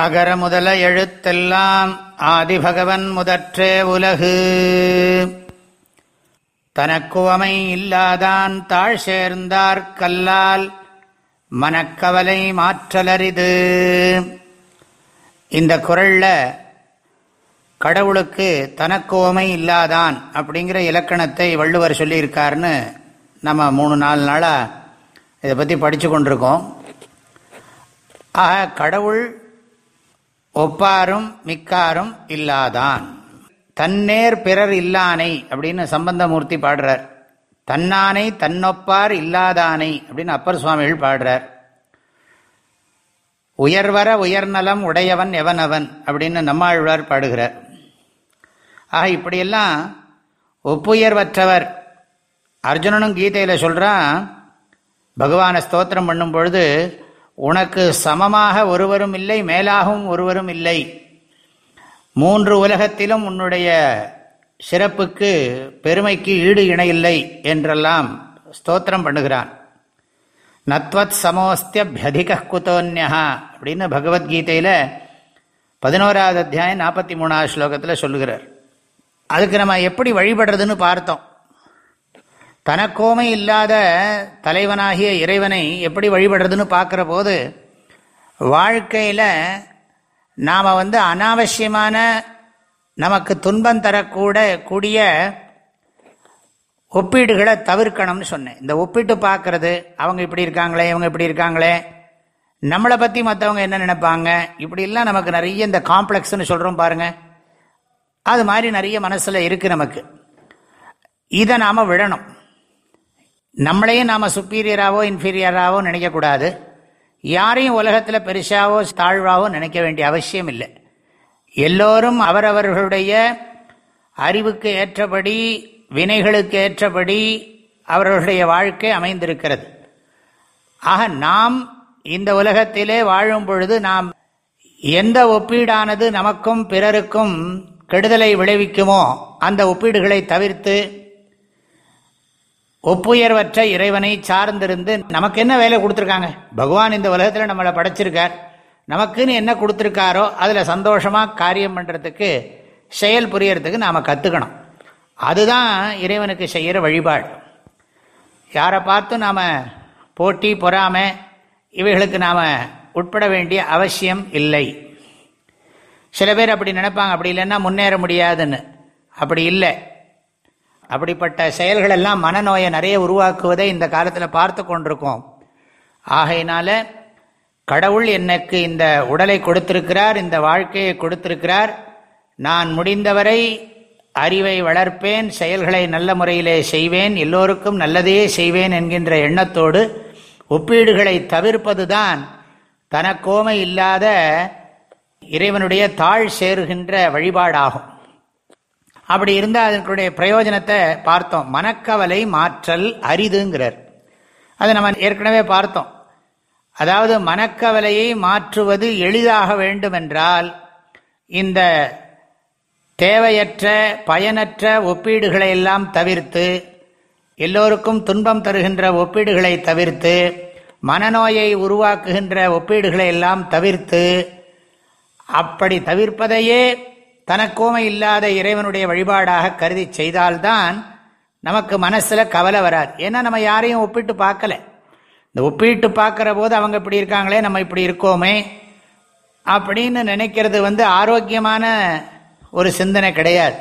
அகர முதல எழுத்தெல்லாம் ஆதிபகவன் முதற்றே உலகு. தனக்குவமை இல்லாதான் தாழ் சேர்ந்தார் கல்லால் மனக்கவலை மாற்றலரிது. இந்த குரல்ல கடவுளுக்கு தனக்குவமை இல்லாதான் அப்படிங்கிற இலக்கணத்தை வள்ளுவர் சொல்லியிருக்காருன்னு நம்ம மூணு நாலு நாளாக இதை பற்றி படித்து கொண்டிருக்கோம். ஆக கடவுள் ஒப்பாரும் மிக்காரும் இல்லாதான். தன்னேர் பிறர் இல்லானை அப்படின்னு சம்பந்தமூர்த்தி பாடுறார். தன்னானை தன்னொப்பார் இல்லாதானை அப்படின்னு அப்பர் சுவாமிகள் பாடுறார். உயர்வர உயர்நலம் உடையவன் எவனவன் அப்படின்னு நம்மாழ்வார் பாடுகிறார். ஆக இப்படியெல்லாம் ஒப்புயர்வற்றவர் அர்ஜுனனும் கீதையில் சொல்கிறான் பகவானை ஸ்தோத்திரம் பண்ணும் பொழுது உனக்கு சமமாக ஒருவரும் இல்லை மேலாகவும் ஒருவரும் இல்லை. மூன்று உலகத்திலும் உன்னுடைய சிறப்புக்கு பெருமைக்கு ஈடு இணையில்லை என்றெல்லாம் ஸ்தோத்திரம் பண்ணுகிறான். நத்வத் சமோஸ்தியபியதிக குதோன்யா அப்படின்னு பகவத்கீதையில் பதினோராவது அத்தியாயம் நாற்பத்தி மூணாவது ஸ்லோகத்தில் சொல்லுகிறார். அதுக்கு நம்ம எப்படி வழிபடுறதுன்னு பார்த்தோம். தனக்கோமை இல்லாத தலைவனாகிய இறைவனை எப்படி வழிபடுறதுன்னு பார்க்குற போது வாழ்க்கையில் நாம் வந்து அனாவசியமான நமக்கு துன்பம் தரக்கூட கூடிய ஒப்பீடுகளை தவிர்க்கணும்னு சொன்னேன். இந்த ஒப்பிட்டு பார்க்கறது அவங்க இப்படி இருக்காங்களே இவங்க இப்படி இருக்காங்களே நம்மளை பற்றி மற்றவங்க என்ன நினைப்பாங்க இப்படிலாம் நமக்கு நிறைய இந்த காம்ப்ளெக்ஸ்னு சொல்கிறோம் பாருங்கள் அது மாதிரி நிறைய மனசில் இருக்குது நமக்கு. இதை நாம் விடணும். நம்மளையும் நாம் சுப்பீரியராகவோ இன்ஃபீரியராகவோ நினைக்கக்கூடாது. யாரையும் உலகத்தில் பெருசாவோ தாழ்வாவோ நினைக்க வேண்டிய அவசியம் இல்லை. எல்லோரும் அவரவர்களுடைய அறிவுக்கு ஏற்றபடி வினைகளுக்கு ஏற்றபடி அவர்களுடைய வாழ்க்கை அமைந்திருக்கிறது. ஆக நாம் இந்த உலகத்திலே வாழும் பொழுது நாம் எந்த ஒப்பீடானது நமக்கும் பிறருக்கும் கெடுதலை விளைவிக்குமோ அந்த ஒப்பீடுகளை தவிர்த்து ஒப்புயர்வற்ற இறைவனை சார்ந்திருந்து நமக்கு என்ன வேலை கொடுத்துருக்காங்க? பகவான் இந்த உலகத்தில் நம்மளை படைச்சிருக்கார். நமக்குன்னு என்ன கொடுத்துருக்காரோ அதில் சந்தோஷமாக காரியம் பண்ணுறதுக்கு செயல் புரியறதுக்கு நாம் கற்றுக்கணும் அதுதான் இறைவனுக்கு செய்கிற வழிபாடு. யாரை பார்த்தும் நாம் போட்டி பொறாமை இவைகளுக்கு நாம் உட்பட வேண்டிய அவசியம் இல்லை. சில பேர் அப்படி நினைப்பாங்க அப்படி இல்லைன்னா முன்னேற முடியாதுன்னு. அப்படி இல்லை. அப்படிப்பட்ட செயல்கள் எல்லாம் மனநோயை நிறைய உருவாக்குவதை இந்த காலத்தில் பார்த்து கொண்டிருக்கோம். ஆகையினால கடவுள் எனக்கு இந்த உடலை கொடுத்திருக்கிறார் இந்த வாழ்க்கையை கொடுத்திருக்கிறார். நான் முடிந்தவரை அறிவை வளர்ப்பேன் செயல்களை நல்ல முறையிலே செய்வேன் எல்லோருக்கும் நல்லதே செய்வேன் என்கின்ற எண்ணத்தோடு ஒப்பீடுகளை தவிர்ப்பதுதான் தனக்கோமை இல்லாத இறைவனுடைய தாழ் சேருகின்ற வழிபாடாகும். அப்படி இருந்தால் அதனுடைய பிரயோஜனத்தை பார்த்தோம். மனக்கவலை மாற்றல் அரிதுங்கிறார். அதை நம்ம ஏற்கனவே பார்த்தோம். அதாவது மனக்கவலையை மாற்றுவது எளிதாக வேண்டுமென்றால் இந்த தேவையற்ற பயனற்ற ஒப்பீடுகளை எல்லாம் தவிர்த்து எல்லோருக்கும் துன்பம் தருகின்ற ஒப்பீடுகளை தவிர்த்து மனநோயை உருவாக்குகின்ற ஒப்பீடுகளை எல்லாம் தவிர்த்து அப்படி தவிர்ப்பதையே தனக்கோமை இல்லாத இறைவனுடைய வழிபாடாக கருதி செய்தால்தான் நமக்கு மனசில் கவலை வராது. ஏன்னா நம்ம யாரையும் ஒப்பிட்டு பார்க்கல. இந்த ஒப்பிட்டு பார்க்குற போது அவங்க இப்படி இருக்காங்களே நம்ம இப்படி இருக்கோமே அப்படின்னு நினைக்கிறது வந்து ஆரோக்கியமான ஒரு சிந்தனை கிடையாது.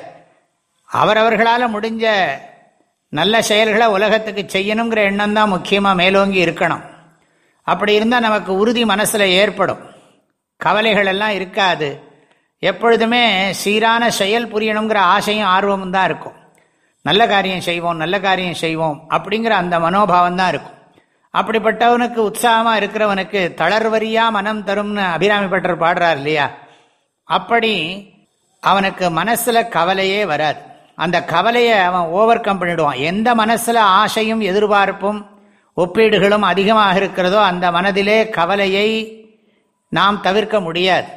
அவரவர்களால் முடிஞ்ச நல்ல செயல்களை உலகத்துக்கு செய்யணுங்கிற எண்ணம் தான் முக்கியமாக மேலோங்கி இருக்கணும். அப்படி இருந்தால் நமக்கு உறுதி மனசில் ஏற்படும். கவலைகள் எல்லாம் இருக்காது. எப்பொழுதுமே சீரான செயல் புரியணுங்கிற ஆசையும் ஆர்வமும் தான் இருக்கும். நல்ல காரியம் செய்வோம் நல்ல காரியம் செய்வோம் அப்படிங்கிற அந்த மனோபாவம் தான் இருக்கும். அப்படிப்பட்டவனுக்கு உற்சாகமாக இருக்கிறவனுக்கு தளர்வரியா மனம் தரும்னு அபிராமி பட்டர் பாடுறார் இல்லையா? அப்படி அவனுக்கு மனசில் கவலையே வராது. அந்த கவலையை அவன் ஓவர் கம் பண்ணிடுவான். எந்த மனசில் ஆசையும் எதிர்பார்ப்பும் ஒப்பீடுகளும் அதிகமாக இருக்கிறதோ அந்த மனதிலே கவலையை நாம் தவிர்க்க முடியாது.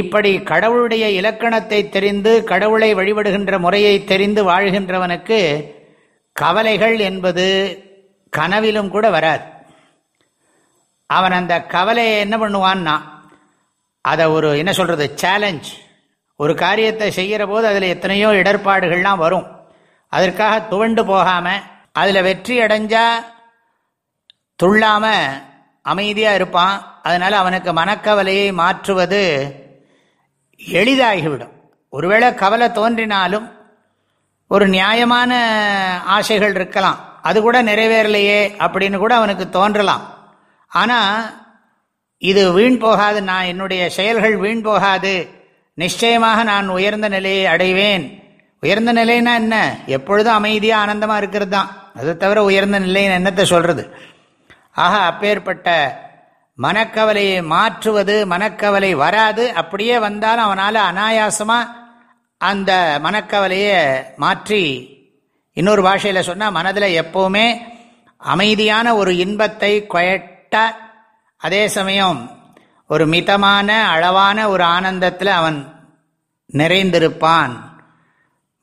இப்படி கடவுளுடைய இலக்கணத்தை தெரிந்து கடவுளை வழிபடுகின்ற முறையை தெரிந்து வாழ்கின்றவனுக்கு கவலைகள் என்பது கனவிலும் கூட வராது. அவன் அந்த கவலையை என்ன பண்ணுவான்னா அதை ஒரு என்ன சொல்கிறது சேலஞ்ச் ஒரு காரியத்தை செய்கிற போது அதில் எத்தனையோ இடர்பாடுகள்லாம் வரும். அதற்காக துவண்டு போகாமல் அதில் வெற்றி அடைஞ்சால் துள்ளாமல் அமைதியாக இருப்பான். அதனால் அவனுக்கு மனக்கவலையை மாற்றுவது எளிதாகிவிடும். ஒருவேளை கவலை தோன்றினாலும் ஒரு நியாயமான ஆசைகள் இருக்கலாம். அது கூட நிறைவேறலையே அப்படின்னு கூட அவனுக்கு தோன்றலாம். ஆனால் இது வீண் போகாது நான் என்னுடைய செயல்கள் வீண் போகாது. நிச்சயமாக நான் உயர்ந்த நிலையை அடைவேன். உயர்ந்த நிலைன்னா என்ன? எப்பொழுதும் அமைதியாக ஆனந்தமாக இருக்கிறது தான். அதை தவிர உயர்ந்த நிலைன்னு என்னத்தை சொல்கிறது ஆக அப்பேற்பட்ட மனக்கவலையை மாற்றுவது மனக்கவலை வராது. அப்படியே வந்தாலும் அவனால் அனாயாசமாக அந்த மனக்கவலையை மாற்றி இன்னொரு பாஷையில் சொன்னால் மனதில் எப்போவுமே அமைதியான ஒரு இன்பத்தை கொயட்ட அதே சமயம் ஒரு மிதமான அளவான ஒரு ஆனந்தத்தில் அவன் நிறைந்திருப்பான்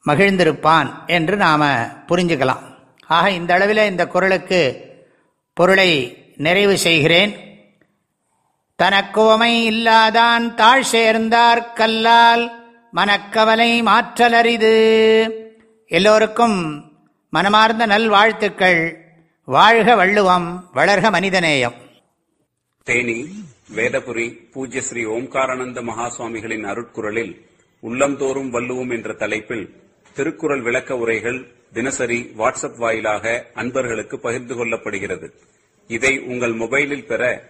மகிழ்ந்திருப்பான் என்று நாம் புரிஞ்சுக்கலாம். ஆக இந்த அளவில் இந்த குரலுக்கு பொருளை நிறைவு செய்கிறேன். தனக்குவமை இல்லாதான் தாழ் சேர்ந்தார் கல்லால் மனக்கவலை மாற்றலரிது. எல்லோருக்கும் மனமார்ந்த நல்வாழ்த்துக்கள். வாழ்க வள்ளுவம் வளர்க மனிதநேயம். தேனி வேதபுரி பூஜ்ய ஸ்ரீ ஓம்காரானந்த மகாசுவாமிகளின் அருட்குரலில் உள்ளந்தோறும் வள்ளுவோம் என்ற தலைப்பில் திருக்குறள் விளக்க உரைகள் தினசரி வாட்ஸ்அப் வாயிலாக அன்பர்களுக்கு பகிர்ந்து கொள்ளப்படுகிறது. இதை உங்கள் மொபைலில் பெற